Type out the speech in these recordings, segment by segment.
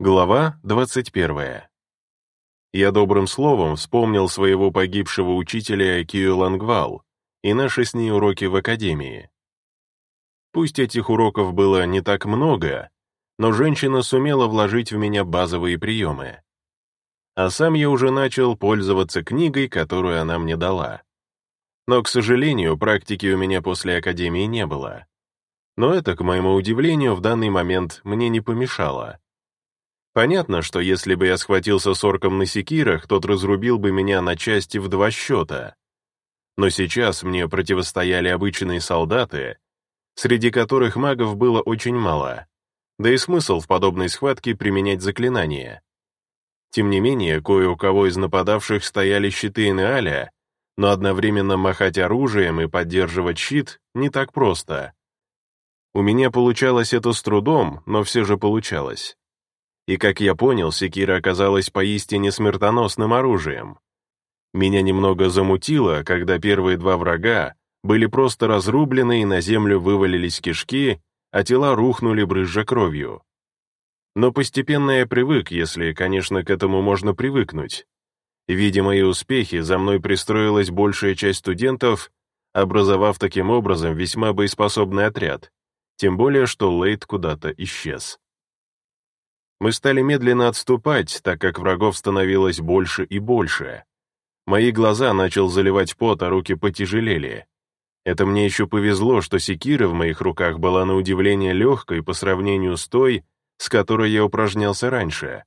Глава 21. Я добрым словом вспомнил своего погибшего учителя Кию Лангвал и наши с ней уроки в академии. Пусть этих уроков было не так много, но женщина сумела вложить в меня базовые приемы. А сам я уже начал пользоваться книгой, которую она мне дала. Но, к сожалению, практики у меня после академии не было. Но это, к моему удивлению, в данный момент мне не помешало. Понятно, что если бы я схватился с орком на секирах, тот разрубил бы меня на части в два счета. Но сейчас мне противостояли обычные солдаты, среди которых магов было очень мало, да и смысл в подобной схватке применять заклинания. Тем не менее, кое у кого из нападавших стояли щиты Инеаля, но одновременно махать оружием и поддерживать щит не так просто. У меня получалось это с трудом, но все же получалось. И, как я понял, секира оказалась поистине смертоносным оружием. Меня немного замутило, когда первые два врага были просто разрублены и на землю вывалились кишки, а тела рухнули брызжа кровью. Но постепенно я привык, если, конечно, к этому можно привыкнуть. Видя мои успехи, за мной пристроилась большая часть студентов, образовав таким образом весьма боеспособный отряд, тем более, что Лейт куда-то исчез. Мы стали медленно отступать, так как врагов становилось больше и больше. Мои глаза начал заливать пот, а руки потяжелели. Это мне еще повезло, что секира в моих руках была на удивление легкой по сравнению с той, с которой я упражнялся раньше.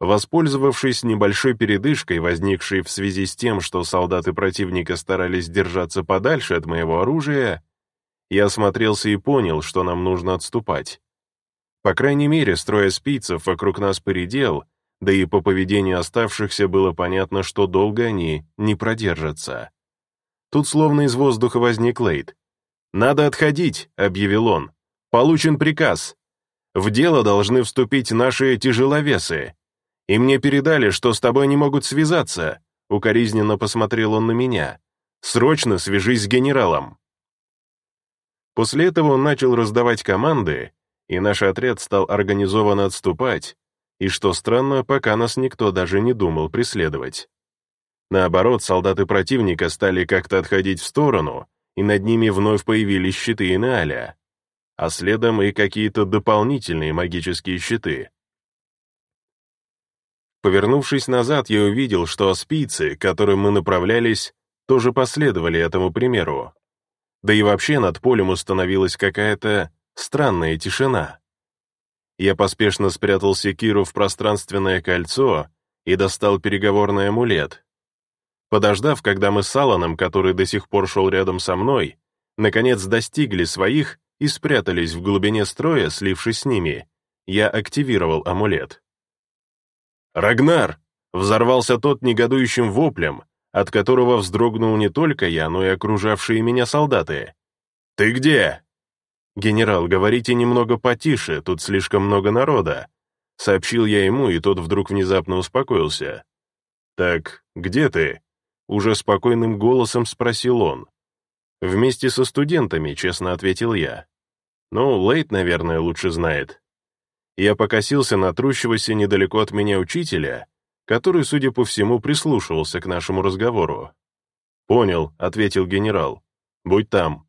Воспользовавшись небольшой передышкой, возникшей в связи с тем, что солдаты противника старались держаться подальше от моего оружия, я осмотрелся и понял, что нам нужно отступать. По крайней мере, строя спицев вокруг нас поредел, да и по поведению оставшихся было понятно, что долго они не продержатся. Тут словно из воздуха возник Лейд. «Надо отходить», — объявил он. «Получен приказ. В дело должны вступить наши тяжеловесы. И мне передали, что с тобой не могут связаться», — укоризненно посмотрел он на меня. «Срочно свяжись с генералом». После этого он начал раздавать команды, и наш отряд стал организованно отступать, и, что странно, пока нас никто даже не думал преследовать. Наоборот, солдаты противника стали как-то отходить в сторону, и над ними вновь появились щиты Инеаля, а следом и какие-то дополнительные магические щиты. Повернувшись назад, я увидел, что аспийцы, к которым мы направлялись, тоже последовали этому примеру. Да и вообще над полем установилась какая-то Странная тишина. Я поспешно спрятал секиру в пространственное кольцо и достал переговорный амулет. Подождав, когда мы с Алланом, который до сих пор шел рядом со мной, наконец достигли своих и спрятались в глубине строя, слившись с ними, я активировал амулет. «Рагнар!» — взорвался тот негодующим воплем, от которого вздрогнул не только я, но и окружавшие меня солдаты. «Ты где?» «Генерал, говорите немного потише, тут слишком много народа», — сообщил я ему, и тот вдруг внезапно успокоился. «Так, где ты?» — уже спокойным голосом спросил он. «Вместе со студентами», — честно ответил я. «Ну, Лейт, наверное, лучше знает». Я покосился на трущегося недалеко от меня учителя, который, судя по всему, прислушивался к нашему разговору. «Понял», — ответил генерал. «Будь там»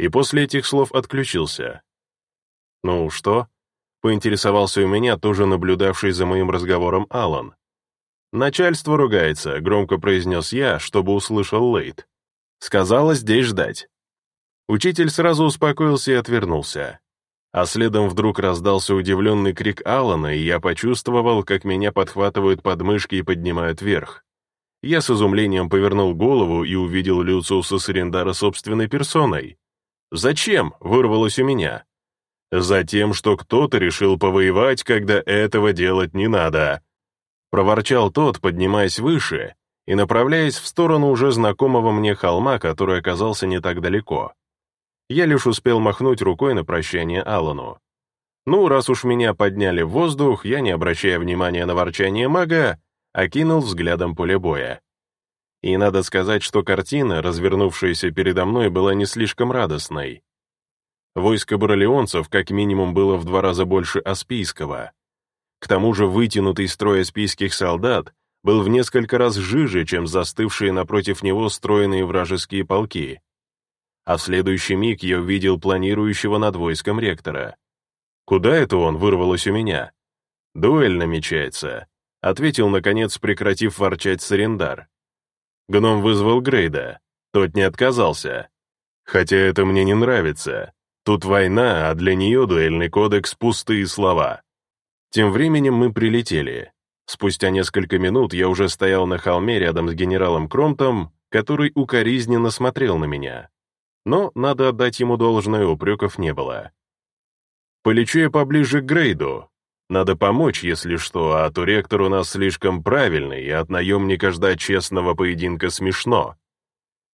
и после этих слов отключился. «Ну что?» — поинтересовался у меня тоже наблюдавший за моим разговором Алан. «Начальство ругается», — громко произнес я, чтобы услышал Лейт. «Сказала здесь ждать». Учитель сразу успокоился и отвернулся. А следом вдруг раздался удивленный крик Алана, и я почувствовал, как меня подхватывают подмышки и поднимают вверх. Я с изумлением повернул голову и увидел Люциуса Сарендара собственной персоной. «Зачем?» — вырвалось у меня. «Затем, что кто-то решил повоевать, когда этого делать не надо», — проворчал тот, поднимаясь выше и направляясь в сторону уже знакомого мне холма, который оказался не так далеко. Я лишь успел махнуть рукой на прощание Аллану. Ну, раз уж меня подняли в воздух, я, не обращая внимания на ворчание мага, окинул взглядом поле боя. И надо сказать, что картина, развернувшаяся передо мной, была не слишком радостной. Войско баролеонцев как минимум было в два раза больше аспийского, К тому же вытянутый строй аспийских солдат был в несколько раз жиже, чем застывшие напротив него стройные вражеские полки. А в следующий миг я увидел планирующего над войском ректора. «Куда это он?» — вырвалось у меня. «Дуэль намечается», — ответил, наконец, прекратив ворчать Сарендар. Гном вызвал Грейда. Тот не отказался. «Хотя это мне не нравится. Тут война, а для нее дуэльный кодекс — пустые слова». Тем временем мы прилетели. Спустя несколько минут я уже стоял на холме рядом с генералом Кромтом, который укоризненно смотрел на меня. Но, надо отдать ему должное, упреков не было. «Полечу я поближе к Грейду. Надо помочь, если что, а то ректор у нас слишком правильный, и от наемника ждать честного поединка смешно».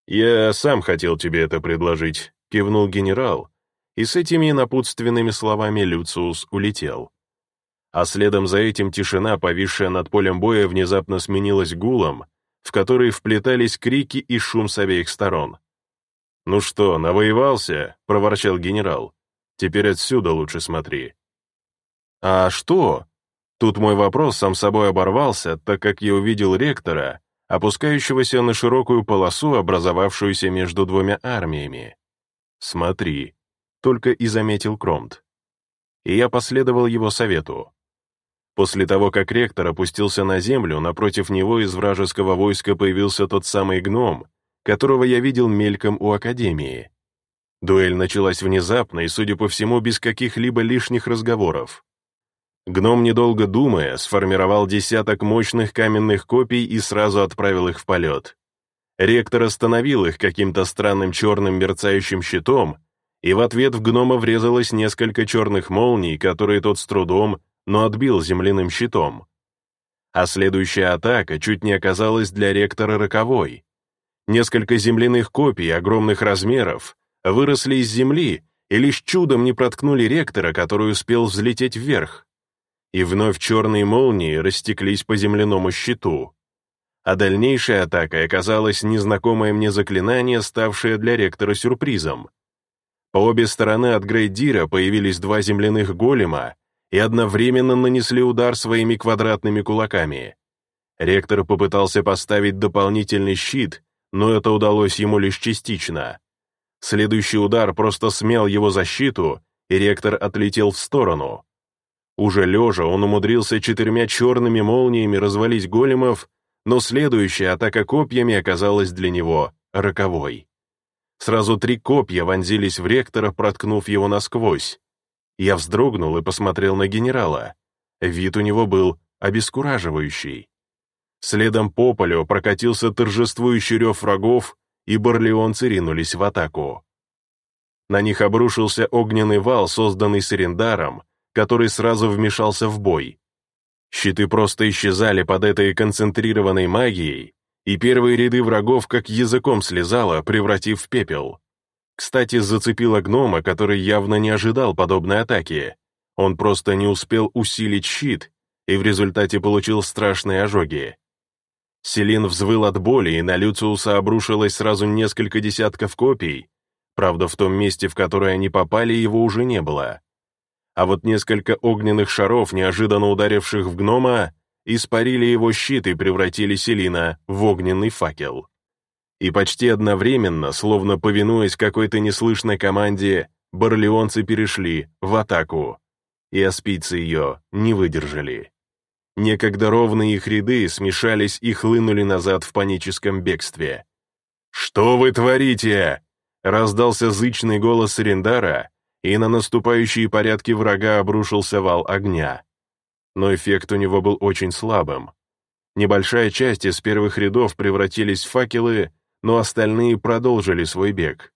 «Я сам хотел тебе это предложить», — кивнул генерал, и с этими напутственными словами Люциус улетел а следом за этим тишина, повисшая над полем боя, внезапно сменилась гулом, в который вплетались крики и шум с обеих сторон. «Ну что, навоевался?» — проворчал генерал. «Теперь отсюда лучше смотри». «А что?» Тут мой вопрос сам собой оборвался, так как я увидел ректора, опускающегося на широкую полосу, образовавшуюся между двумя армиями. «Смотри», — только и заметил Кромт. И я последовал его совету. После того, как ректор опустился на землю, напротив него из вражеского войска появился тот самый гном, которого я видел мельком у Академии. Дуэль началась внезапно и, судя по всему, без каких-либо лишних разговоров. Гном, недолго думая, сформировал десяток мощных каменных копий и сразу отправил их в полет. Ректор остановил их каким-то странным черным мерцающим щитом, и в ответ в гнома врезалось несколько черных молний, которые тот с трудом, но отбил земляным щитом. А следующая атака чуть не оказалась для ректора роковой. Несколько земляных копий огромных размеров выросли из земли и лишь чудом не проткнули ректора, который успел взлететь вверх. И вновь черные молнии растеклись по земляному щиту. А дальнейшей атакой оказалось незнакомое мне заклинание, ставшее для ректора сюрпризом. По обе стороны от Грейдира появились два земляных голема и одновременно нанесли удар своими квадратными кулаками. Ректор попытался поставить дополнительный щит, но это удалось ему лишь частично. Следующий удар просто смел его защиту, и ректор отлетел в сторону. Уже лежа он умудрился четырьмя черными молниями развалить големов, но следующая атака копьями оказалась для него роковой. Сразу три копья вонзились в ректора, проткнув его насквозь. Я вздрогнул и посмотрел на генерала. Вид у него был обескураживающий. Следом по полю прокатился торжествующий рев врагов, и барлеонцы ринулись в атаку. На них обрушился огненный вал, созданный Сарендаром, который сразу вмешался в бой. Щиты просто исчезали под этой концентрированной магией, и первые ряды врагов как языком слезало, превратив в пепел. Кстати, зацепила гнома, который явно не ожидал подобной атаки. Он просто не успел усилить щит, и в результате получил страшные ожоги. Селин взвыл от боли, и на Люциуса обрушилось сразу несколько десятков копий. Правда, в том месте, в которое они попали, его уже не было. А вот несколько огненных шаров, неожиданно ударивших в гнома, испарили его щит и превратили Селина в огненный факел. И почти одновременно, словно повинуясь какой-то неслышной команде, барлеонцы перешли в атаку, и аспийцы ее не выдержали. Некогда ровные их ряды смешались и хлынули назад в паническом бегстве. «Что вы творите?» — раздался зычный голос Рендара, и на наступающие порядки врага обрушился вал огня. Но эффект у него был очень слабым. Небольшая часть из первых рядов превратились в факелы, но остальные продолжили свой бег.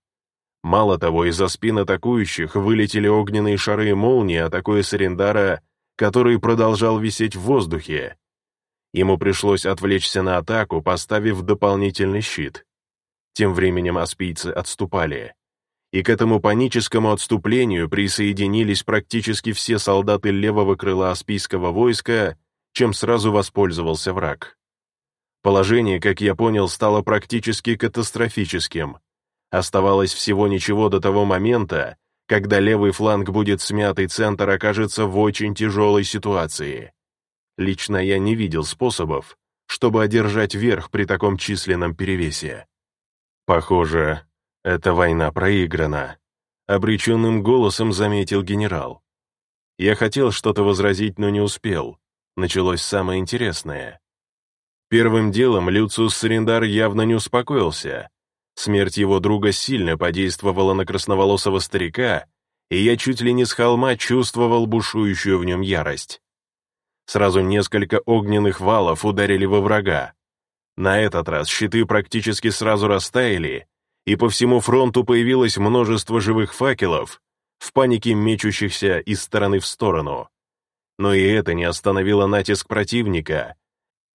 Мало того, из-за спин атакующих вылетели огненные шары и молнии, атакуя Сарендара, который продолжал висеть в воздухе. Ему пришлось отвлечься на атаку, поставив дополнительный щит. Тем временем аспийцы отступали. И к этому паническому отступлению присоединились практически все солдаты левого крыла аспийского войска, чем сразу воспользовался враг. Положение, как я понял, стало практически катастрофическим. Оставалось всего ничего до того момента, когда левый фланг будет смят и центр окажется в очень тяжелой ситуации. Лично я не видел способов, чтобы одержать верх при таком численном перевесе. Похоже, эта война проиграна, обреченным голосом заметил генерал. Я хотел что-то возразить, но не успел. Началось самое интересное. Первым делом Люциус Сарендар явно не успокоился. Смерть его друга сильно подействовала на красноволосого старика, и я чуть ли не с холма чувствовал бушующую в нем ярость. Сразу несколько огненных валов ударили во врага. На этот раз щиты практически сразу растаяли, и по всему фронту появилось множество живых факелов, в панике мечущихся из стороны в сторону. Но и это не остановило натиск противника.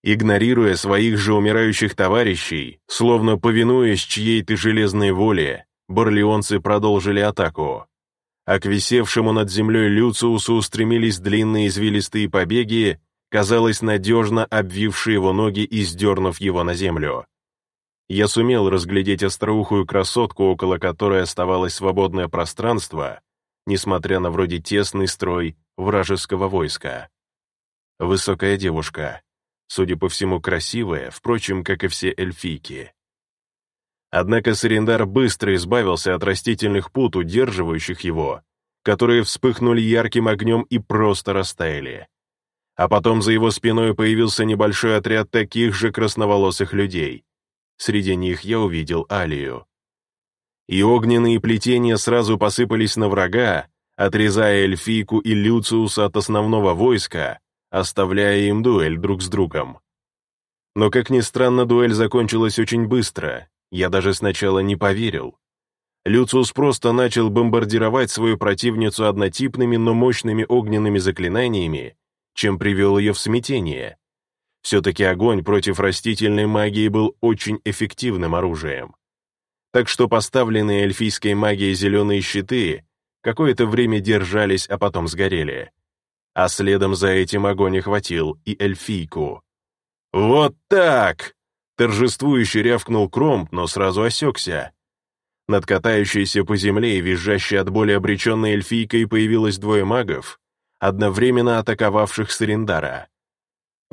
Игнорируя своих же умирающих товарищей, словно повинуясь чьей-то железной воле, барлеонцы продолжили атаку а к висевшему над землей Люциусу устремились длинные извилистые побеги, казалось, надежно обвившие его ноги и сдернув его на землю. Я сумел разглядеть остроухую красотку, около которой оставалось свободное пространство, несмотря на вроде тесный строй вражеского войска. Высокая девушка, судя по всему, красивая, впрочем, как и все эльфийки. Однако Сарендар быстро избавился от растительных пут, удерживающих его, которые вспыхнули ярким огнем и просто растаяли. А потом за его спиной появился небольшой отряд таких же красноволосых людей. Среди них я увидел Алию. И огненные плетения сразу посыпались на врага, отрезая эльфийку и Люциуса от основного войска, оставляя им дуэль друг с другом. Но, как ни странно, дуэль закончилась очень быстро, я даже сначала не поверил. Люциус просто начал бомбардировать свою противницу однотипными, но мощными огненными заклинаниями, чем привел ее в смятение. Все-таки огонь против растительной магии был очень эффективным оружием. Так что поставленные эльфийской магией зеленые щиты какое-то время держались, а потом сгорели. А следом за этим огонь охватил и эльфийку. «Вот так!» Торжествующе рявкнул Кромп, но сразу осекся. Над катающейся по земле и визжащей от боли обреченной эльфийкой появилось двое магов, одновременно атаковавших Сарендара.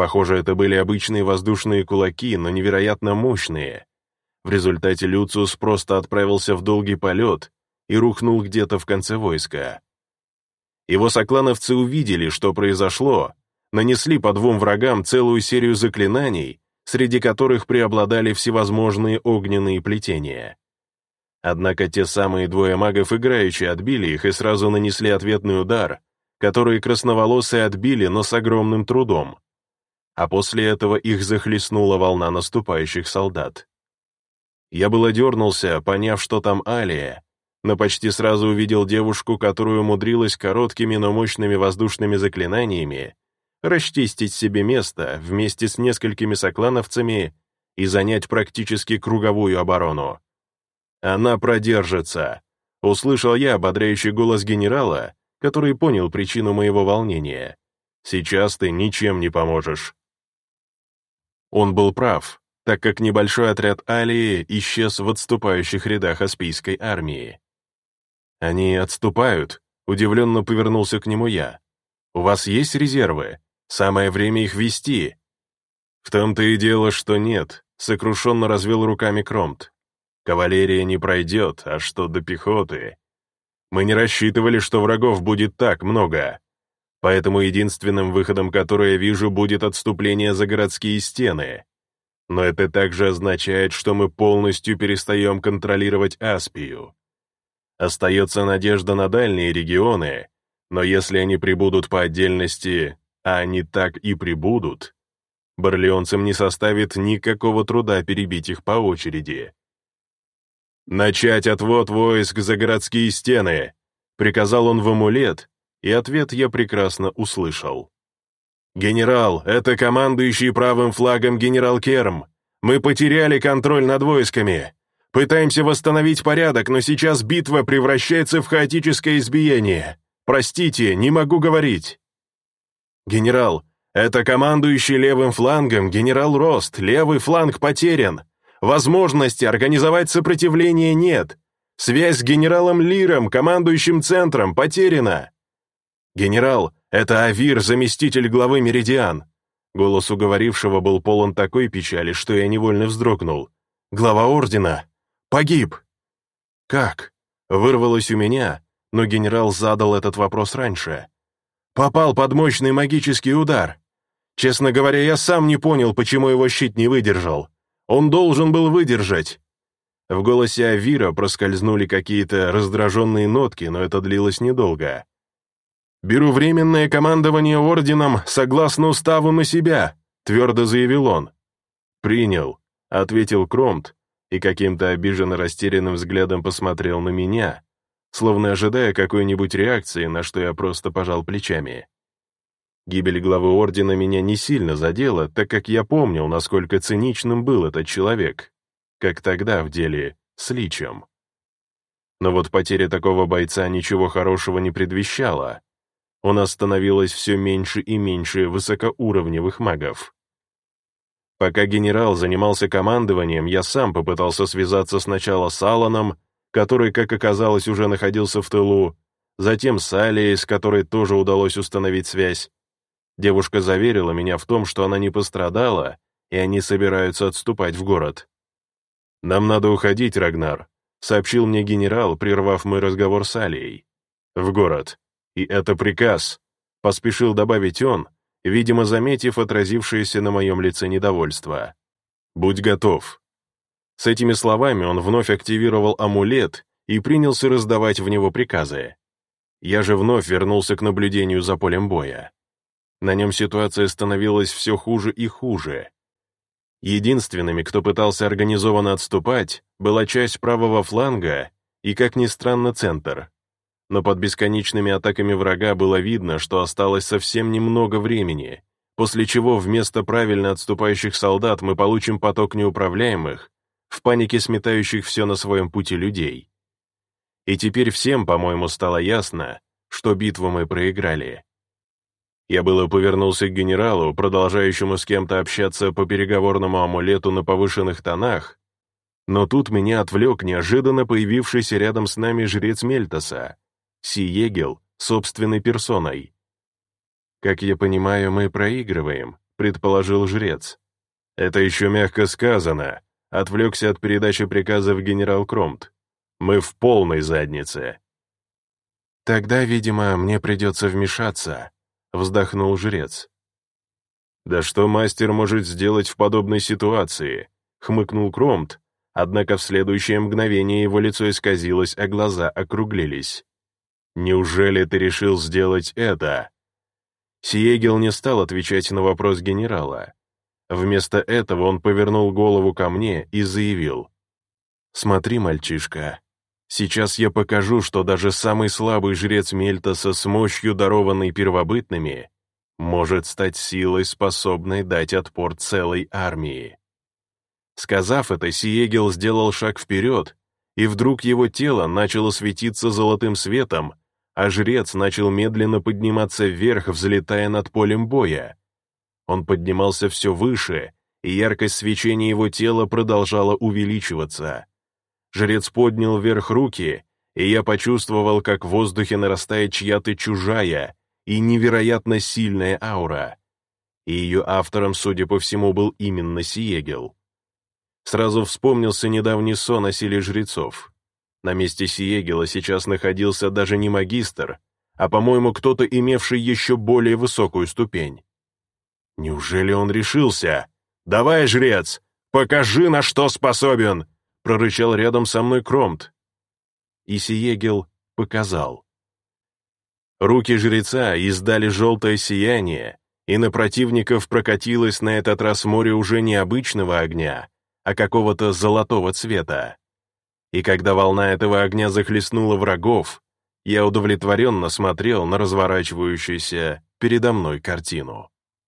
Похоже, это были обычные воздушные кулаки, но невероятно мощные. В результате Люциус просто отправился в долгий полет и рухнул где-то в конце войска. Его соклановцы увидели, что произошло, нанесли по двум врагам целую серию заклинаний среди которых преобладали всевозможные огненные плетения. Однако те самые двое магов играючи отбили их и сразу нанесли ответный удар, который красноволосые отбили, но с огромным трудом. А после этого их захлестнула волна наступающих солдат. Я было дернулся, поняв, что там Алия, но почти сразу увидел девушку, которая умудрилась короткими, но мощными воздушными заклинаниями расчистить себе место вместе с несколькими соклановцами и занять практически круговую оборону. «Она продержится», — услышал я ободряющий голос генерала, который понял причину моего волнения. «Сейчас ты ничем не поможешь». Он был прав, так как небольшой отряд Алии исчез в отступающих рядах Аспийской армии. «Они отступают», — удивленно повернулся к нему я. «У вас есть резервы?» Самое время их вести. В том-то и дело, что нет, сокрушенно развел руками Кромт. Кавалерия не пройдет, а что до пехоты? Мы не рассчитывали, что врагов будет так много. Поэтому единственным выходом, который я вижу, будет отступление за городские стены. Но это также означает, что мы полностью перестаем контролировать Аспию. Остается надежда на дальние регионы, но если они прибудут по отдельности, а они так и прибудут, барлеонцам не составит никакого труда перебить их по очереди. «Начать отвод войск за городские стены!» — приказал он в амулет, и ответ я прекрасно услышал. «Генерал, это командующий правым флагом генерал Керм. Мы потеряли контроль над войсками. Пытаемся восстановить порядок, но сейчас битва превращается в хаотическое избиение. Простите, не могу говорить». «Генерал, это командующий левым флангом генерал Рост, левый фланг потерян. Возможности организовать сопротивление нет. Связь с генералом Лиром, командующим центром, потеряна. Генерал, это Авир, заместитель главы Меридиан. Голос уговорившего был полон такой печали, что я невольно вздрогнул. «Глава ордена! Погиб!» «Как?» Вырвалось у меня, но генерал задал этот вопрос раньше. «Попал под мощный магический удар. Честно говоря, я сам не понял, почему его щит не выдержал. Он должен был выдержать». В голосе Авира проскользнули какие-то раздраженные нотки, но это длилось недолго. «Беру временное командование орденом согласно уставу на себя», — твердо заявил он. «Принял», — ответил Кромт и каким-то обиженно растерянным взглядом посмотрел на меня, словно ожидая какой-нибудь реакции, на что я просто пожал плечами. Гибель главы ордена меня не сильно задела, так как я помнил, насколько циничным был этот человек, как тогда в деле с Личем. Но вот потеря такого бойца ничего хорошего не предвещала, у нас становилось все меньше и меньше высокоуровневых магов. Пока генерал занимался командованием, я сам попытался связаться сначала с Алланом, который, как оказалось, уже находился в тылу, затем с Алией, с которой тоже удалось установить связь. Девушка заверила меня в том, что она не пострадала, и они собираются отступать в город. «Нам надо уходить, Рагнар», — сообщил мне генерал, прервав мой разговор с Алией. «В город. И это приказ», — поспешил добавить он, видимо, заметив отразившееся на моем лице недовольство. «Будь готов». С этими словами он вновь активировал амулет и принялся раздавать в него приказы. Я же вновь вернулся к наблюдению за полем боя. На нем ситуация становилась все хуже и хуже. Единственными, кто пытался организованно отступать, была часть правого фланга и, как ни странно, центр но под бесконечными атаками врага было видно, что осталось совсем немного времени, после чего вместо правильно отступающих солдат мы получим поток неуправляемых, в панике сметающих все на своем пути людей. И теперь всем, по-моему, стало ясно, что битву мы проиграли. Я было повернулся к генералу, продолжающему с кем-то общаться по переговорному амулету на повышенных тонах, но тут меня отвлек неожиданно появившийся рядом с нами жрец Мельтоса, Сиегел собственной персоной. «Как я понимаю, мы проигрываем», — предположил жрец. «Это еще мягко сказано», — отвлекся от передачи приказов генерал Кромт. «Мы в полной заднице». «Тогда, видимо, мне придется вмешаться», — вздохнул жрец. «Да что мастер может сделать в подобной ситуации?» — хмыкнул Кромт, однако в следующее мгновение его лицо исказилось, а глаза округлились. Неужели ты решил сделать это?» Сиегел не стал отвечать на вопрос генерала. Вместо этого он повернул голову ко мне и заявил. «Смотри, мальчишка, сейчас я покажу, что даже самый слабый жрец Мельтоса с мощью, дарованной первобытными, может стать силой, способной дать отпор целой армии». Сказав это, Сиегел сделал шаг вперед, и вдруг его тело начало светиться золотым светом, а жрец начал медленно подниматься вверх, взлетая над полем боя. Он поднимался все выше, и яркость свечения его тела продолжала увеличиваться. Жрец поднял вверх руки, и я почувствовал, как в воздухе нарастает чья-то чужая и невероятно сильная аура. И ее автором, судя по всему, был именно Сиегел. Сразу вспомнился недавний сон о силе жрецов. На месте Сиегела сейчас находился даже не магистр, а, по-моему, кто-то, имевший еще более высокую ступень. Неужели он решился? «Давай, жрец, покажи, на что способен!» прорычал рядом со мной Кромт. И Сиегел показал. Руки жреца издали желтое сияние, и на противников прокатилось на этот раз море уже не обычного огня, а какого-то золотого цвета. И когда волна этого огня захлестнула врагов, я удовлетворенно смотрел на разворачивающуюся передо мной картину.